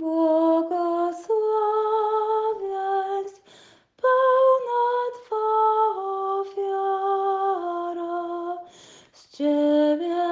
błogosławieństw pełna Twa ofiara, z Ciebie.